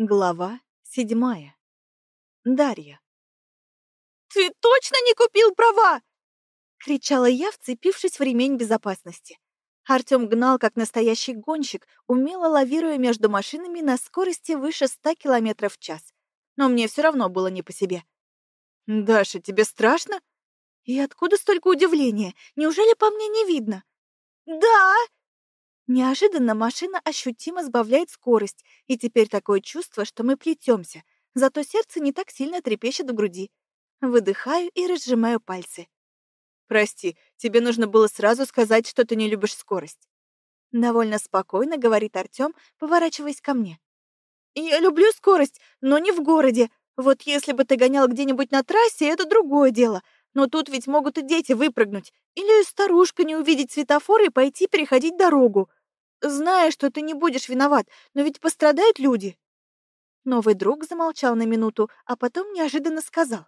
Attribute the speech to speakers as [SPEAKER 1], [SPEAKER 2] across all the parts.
[SPEAKER 1] Глава седьмая. Дарья.
[SPEAKER 2] «Ты точно не купил права?»
[SPEAKER 1] — кричала я, вцепившись в ремень безопасности. Артём гнал, как настоящий гонщик, умело лавируя между машинами на скорости выше ста километров в час. Но мне все равно было не по себе.
[SPEAKER 2] «Даша, тебе страшно?»
[SPEAKER 1] «И откуда столько удивления? Неужели по мне не видно?»
[SPEAKER 2] «Да!»
[SPEAKER 1] Неожиданно машина ощутимо сбавляет скорость, и теперь такое чувство, что мы плетемся, зато сердце не так сильно трепещет в груди. Выдыхаю и разжимаю пальцы.
[SPEAKER 2] «Прости, тебе нужно было сразу сказать, что ты не любишь скорость».
[SPEAKER 1] Довольно спокойно говорит Артём, поворачиваясь ко мне.
[SPEAKER 2] «Я люблю скорость, но не в городе. Вот если бы ты гонял где-нибудь на трассе, это другое дело. Но тут ведь могут и дети выпрыгнуть. Или старушка не увидеть светофор и пойти переходить дорогу. Зная, что ты не будешь виноват, но ведь пострадают люди.
[SPEAKER 1] Новый друг замолчал на минуту, а потом неожиданно сказал.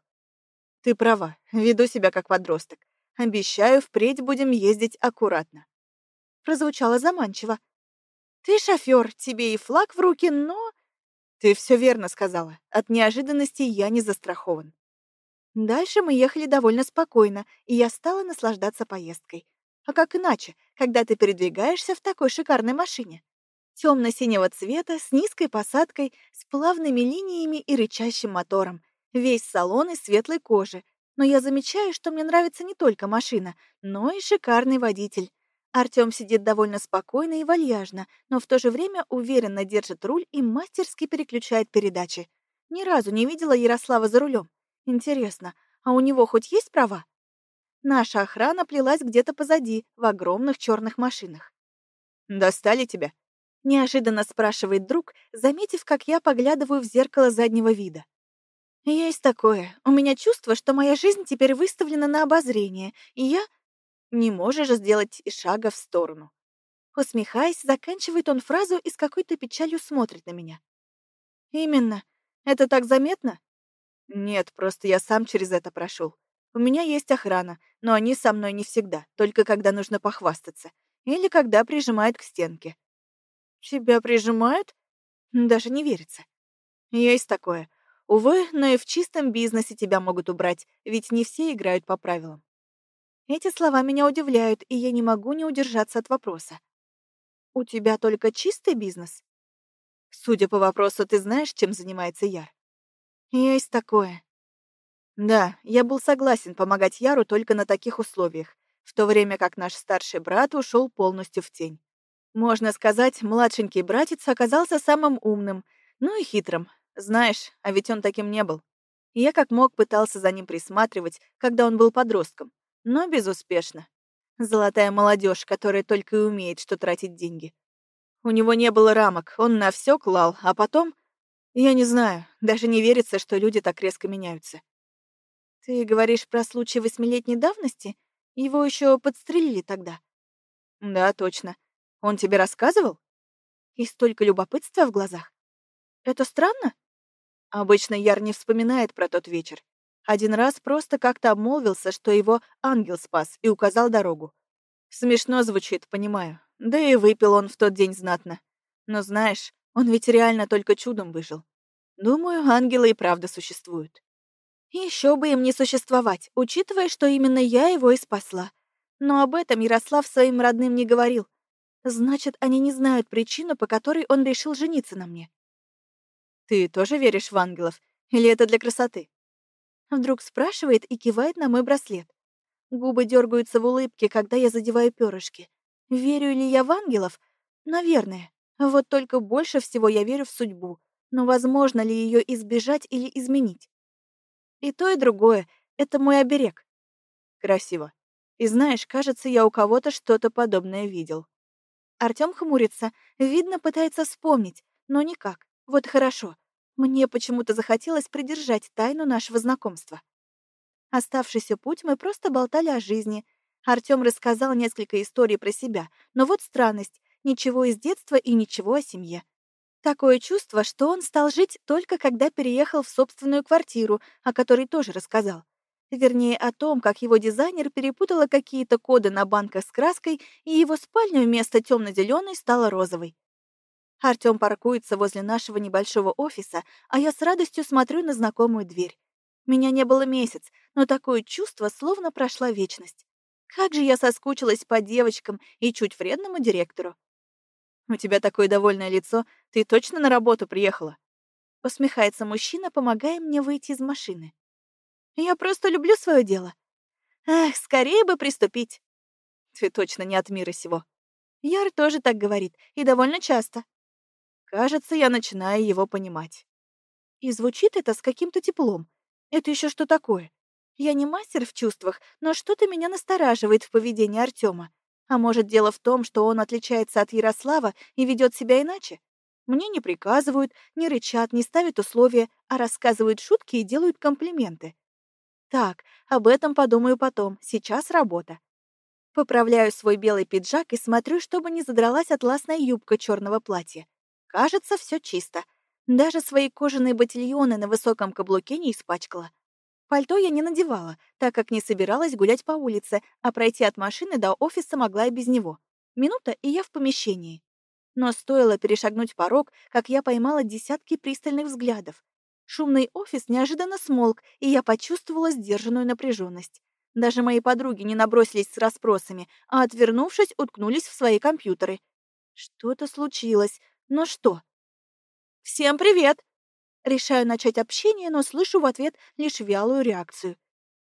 [SPEAKER 2] Ты права, веду себя как подросток. Обещаю, впредь будем ездить аккуратно.
[SPEAKER 1] Прозвучало заманчиво. Ты шофер, тебе и флаг в руки, но...
[SPEAKER 2] Ты все верно сказала. От неожиданности я не застрахован.
[SPEAKER 1] Дальше мы ехали довольно спокойно, и я стала наслаждаться поездкой. А как иначе, когда ты передвигаешься в такой шикарной машине? Темно-синего цвета, с низкой посадкой, с плавными линиями и рычащим мотором. Весь салон из светлой кожи. Но я замечаю, что мне нравится не только машина, но и шикарный водитель. Артём сидит довольно спокойно и вальяжно, но в то же время уверенно держит руль и мастерски переключает передачи. Ни разу не видела Ярослава за рулем. Интересно, а у него хоть есть права? Наша охрана плелась где-то позади, в огромных черных машинах.
[SPEAKER 2] «Достали тебя?»
[SPEAKER 1] — неожиданно спрашивает друг, заметив, как я поглядываю в зеркало заднего вида. Есть такое. У меня чувство, что моя жизнь теперь выставлена на обозрение, и я... Не можешь сделать и шага в сторону. Усмехаясь, заканчивает он фразу и с какой-то печалью смотрит на меня. Именно. Это так заметно?
[SPEAKER 2] Нет, просто я сам через это прошел. У меня есть охрана, но они со мной не всегда, только когда нужно похвастаться. Или когда прижимают к стенке.
[SPEAKER 1] Тебя прижимают? Даже не верится.
[SPEAKER 2] Есть такое. Увы, но и в чистом бизнесе тебя могут убрать, ведь не все играют по правилам.
[SPEAKER 1] Эти слова меня удивляют, и я не могу не удержаться от вопроса. У тебя только чистый бизнес?
[SPEAKER 2] Судя по вопросу, ты знаешь, чем занимается Яр?
[SPEAKER 1] Есть такое.
[SPEAKER 2] Да, я был согласен помогать Яру только на таких условиях, в то время как наш старший брат ушел полностью в тень. Можно сказать, младшенький братец оказался самым умным, ну и хитрым. Знаешь, а ведь он таким не был. Я как мог пытался за ним присматривать, когда он был подростком, но безуспешно. Золотая молодежь, которая только и умеет, что тратить деньги. У него не было рамок, он на все клал, а потом... Я не знаю, даже не верится, что люди так резко меняются.
[SPEAKER 1] Ты говоришь про случай восьмилетней давности? Его еще подстрелили тогда.
[SPEAKER 2] Да, точно. Он тебе рассказывал?
[SPEAKER 1] И столько любопытства в глазах. Это странно?
[SPEAKER 2] Обычно Яр не вспоминает про тот вечер. Один раз просто как-то обмолвился, что его ангел спас и указал дорогу. Смешно звучит, понимаю. Да и выпил он в тот день знатно. Но знаешь, он ведь реально только чудом выжил. Думаю, ангелы и правда существуют.
[SPEAKER 1] Еще бы им не существовать, учитывая, что именно я его и спасла. Но об этом Ярослав своим родным не говорил. Значит, они не знают причину, по которой он решил жениться на мне.
[SPEAKER 2] Ты тоже веришь в ангелов? Или это для красоты?
[SPEAKER 1] Вдруг спрашивает и кивает на мой браслет. Губы дергаются в улыбке, когда я задеваю перышки. Верю ли я в ангелов? Наверное. Вот только больше всего я верю в судьбу. Но возможно ли ее избежать или изменить? И то, и другое — это мой оберег.
[SPEAKER 2] Красиво. И знаешь, кажется, я у кого-то что-то подобное видел.
[SPEAKER 1] Артём хмурится, видно, пытается вспомнить, но никак. Вот хорошо. Мне почему-то захотелось придержать тайну нашего знакомства. Оставшийся путь мы просто болтали о жизни. Артём рассказал несколько историй про себя, но вот странность — ничего из детства и ничего о семье. Такое чувство, что он стал жить только когда переехал в собственную квартиру, о которой тоже рассказал. Вернее, о том, как его дизайнер перепутала какие-то коды на банках с краской, и его спальня вместо темно-зеленой стала розовой. Артём паркуется возле нашего небольшого офиса, а я с радостью смотрю на знакомую дверь. Меня не было месяц, но такое чувство, словно прошла вечность. Как же я соскучилась по девочкам и чуть вредному директору.
[SPEAKER 2] «У тебя такое довольное лицо. Ты точно на работу приехала?»
[SPEAKER 1] Усмехается мужчина, помогая мне выйти из машины. «Я просто люблю свое дело. Эх, скорее бы приступить».
[SPEAKER 2] «Ты точно не от мира сего».
[SPEAKER 1] Яр тоже так говорит, и довольно часто.
[SPEAKER 2] Кажется, я начинаю его понимать.
[SPEAKER 1] И звучит это с каким-то теплом. Это еще что такое? Я не мастер в чувствах, но что-то меня настораживает в поведении Артема. А может, дело в том, что он отличается от Ярослава и ведет себя иначе? Мне не приказывают, не рычат, не ставят условия, а рассказывают шутки и делают комплименты. Так, об этом подумаю потом, сейчас работа. Поправляю свой белый пиджак и смотрю, чтобы не задралась атласная юбка черного платья. Кажется, все чисто. Даже свои кожаные ботильоны на высоком каблуке не испачкала. Пальто я не надевала, так как не собиралась гулять по улице, а пройти от машины до офиса могла и без него. Минута, и я в помещении. Но стоило перешагнуть порог, как я поймала десятки пристальных взглядов. Шумный офис неожиданно смолк, и я почувствовала сдержанную напряженность. Даже мои подруги не набросились с расспросами, а, отвернувшись, уткнулись в свои компьютеры. Что-то случилось. Но что? «Всем привет!» Решаю начать общение, но слышу в ответ лишь вялую реакцию.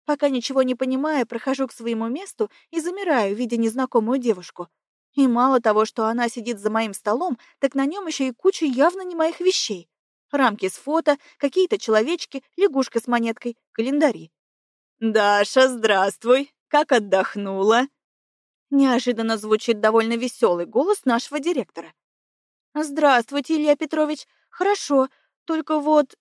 [SPEAKER 1] Пока ничего не понимая, прохожу к своему месту и замираю, видя незнакомую девушку. И мало того, что она сидит за моим столом, так на нем еще и куча явно не моих вещей. Рамки с фото, какие-то человечки, лягушка с монеткой, календари.
[SPEAKER 2] «Даша, здравствуй! Как отдохнула?»
[SPEAKER 1] Неожиданно звучит довольно веселый голос нашего директора. «Здравствуйте, Илья Петрович. Хорошо. Только вот...»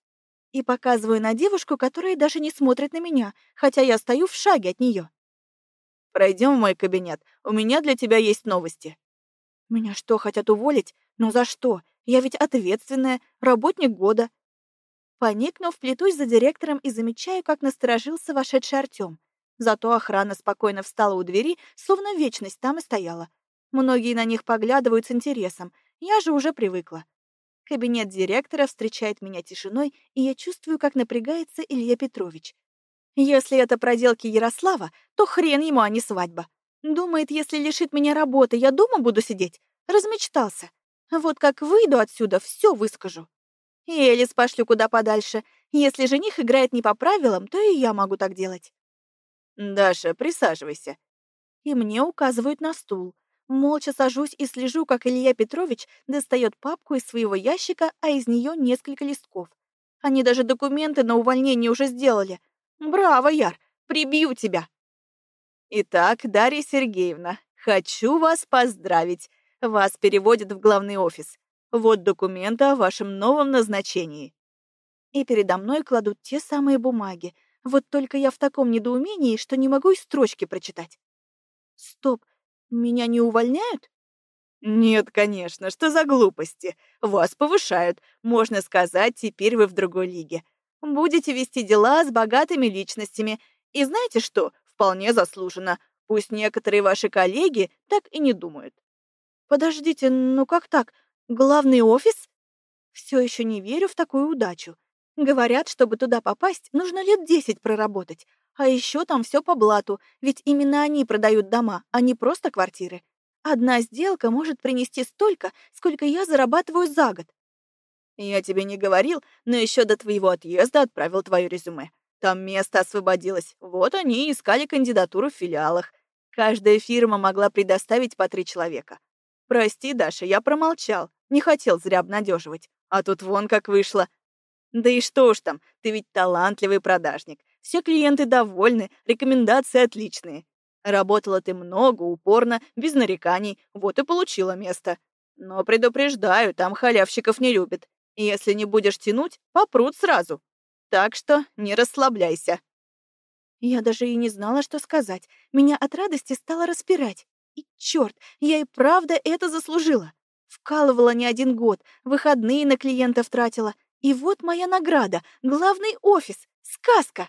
[SPEAKER 1] И показываю на девушку, которая даже не смотрит на меня, хотя я стою в шаге от нее.
[SPEAKER 2] «Пройдем в мой кабинет. У меня для тебя есть новости».
[SPEAKER 1] «Меня что, хотят уволить? Но за что? Я ведь ответственная, работник года». Поникнув, плетусь за директором и замечаю, как насторожился вошедший Артем. Зато охрана спокойно встала у двери, словно вечность там и стояла. Многие на них поглядывают с интересом, я же уже привыкла. Кабинет директора встречает меня тишиной, и я чувствую, как напрягается Илья Петрович. Если это проделки Ярослава, то хрен ему, а не свадьба. Думает, если лишит меня работы, я дома буду сидеть? Размечтался. Вот как выйду отсюда, все выскажу. И Элис пошлю куда подальше. Если жених играет не по правилам, то и я могу так делать.
[SPEAKER 2] «Даша, присаживайся».
[SPEAKER 1] И мне указывают на стул. Молча сажусь и слежу, как Илья Петрович достает папку из своего ящика, а из нее несколько листков. Они даже документы на увольнение уже сделали. Браво, Яр, прибью тебя.
[SPEAKER 2] Итак, Дарья Сергеевна, хочу вас поздравить. Вас переводят в главный офис. Вот документы о вашем новом назначении.
[SPEAKER 1] И передо мной кладут те самые бумаги. Вот только я в таком недоумении, что не могу и строчки прочитать. Стоп, меня не увольняют?
[SPEAKER 2] Нет, конечно, что за глупости? Вас повышают. Можно сказать, теперь вы в другой лиге. Будете вести дела с богатыми личностями. И знаете что? Вполне заслуженно. Пусть некоторые ваши коллеги так и не думают.
[SPEAKER 1] Подождите, ну как так? Главный офис? Все еще не верю в такую удачу. Говорят, чтобы туда попасть, нужно лет десять проработать. А еще там все по блату, ведь именно они продают дома, а не просто квартиры. Одна сделка может принести столько, сколько я зарабатываю за год.
[SPEAKER 2] Я тебе не говорил, но еще до твоего отъезда отправил твое резюме. Там место освободилось. Вот они и искали кандидатуру в филиалах. Каждая фирма могла предоставить по три человека. Прости, Даша, я промолчал. Не хотел зря обнадеживать. А тут вон как вышло. Да и что уж там, ты ведь талантливый продажник. Все клиенты довольны, рекомендации отличные. Работала ты много, упорно, без нареканий, вот и получила место. Но предупреждаю, там халявщиков не любят. Если не будешь тянуть, попрут сразу. Так что не расслабляйся.
[SPEAKER 1] Я даже и не знала, что сказать. Меня от радости стало распирать. И черт, я и правда это заслужила. Вкалывала не один год, выходные на клиентов тратила. И вот моя награда, главный офис, сказка.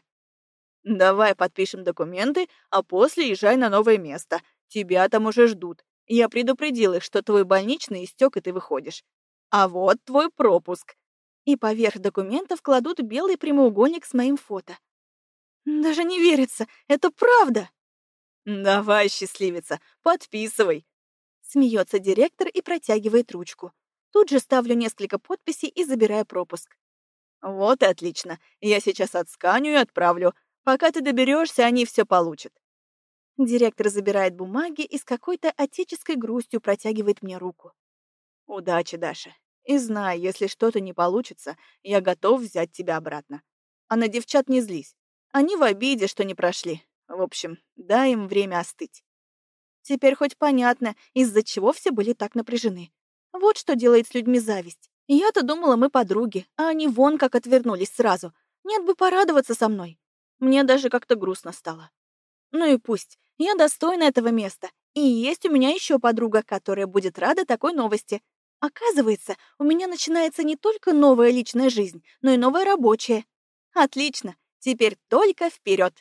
[SPEAKER 2] Давай подпишем документы, а после езжай на новое место. Тебя там уже ждут. Я предупредил их, что твой больничный истек, и ты выходишь.
[SPEAKER 1] А вот твой пропуск. И поверх документов кладут белый прямоугольник с моим фото. Даже не верится, это правда. Давай, счастливица, подписывай. Смеется директор и протягивает ручку. Тут же ставлю несколько подписей и забираю пропуск. Вот и отлично. Я сейчас отсканю и отправлю. Пока ты доберешься, они все получат. Директор забирает бумаги и с какой-то отеческой грустью протягивает мне руку. Удачи, Даша. И знай, если что-то не получится, я готов взять тебя обратно. А на девчат не злись. Они в обиде, что не прошли. В общем, дай им время остыть. Теперь хоть понятно, из-за чего все были так напряжены. Вот что делает с людьми зависть. Я-то думала, мы подруги, а они вон как отвернулись сразу. Нет бы порадоваться со мной. Мне даже как-то грустно стало. Ну и пусть. Я достойна этого места. И есть у меня еще подруга, которая будет рада такой новости. Оказывается, у меня начинается не только новая личная жизнь, но и новая рабочая. Отлично. Теперь только вперед.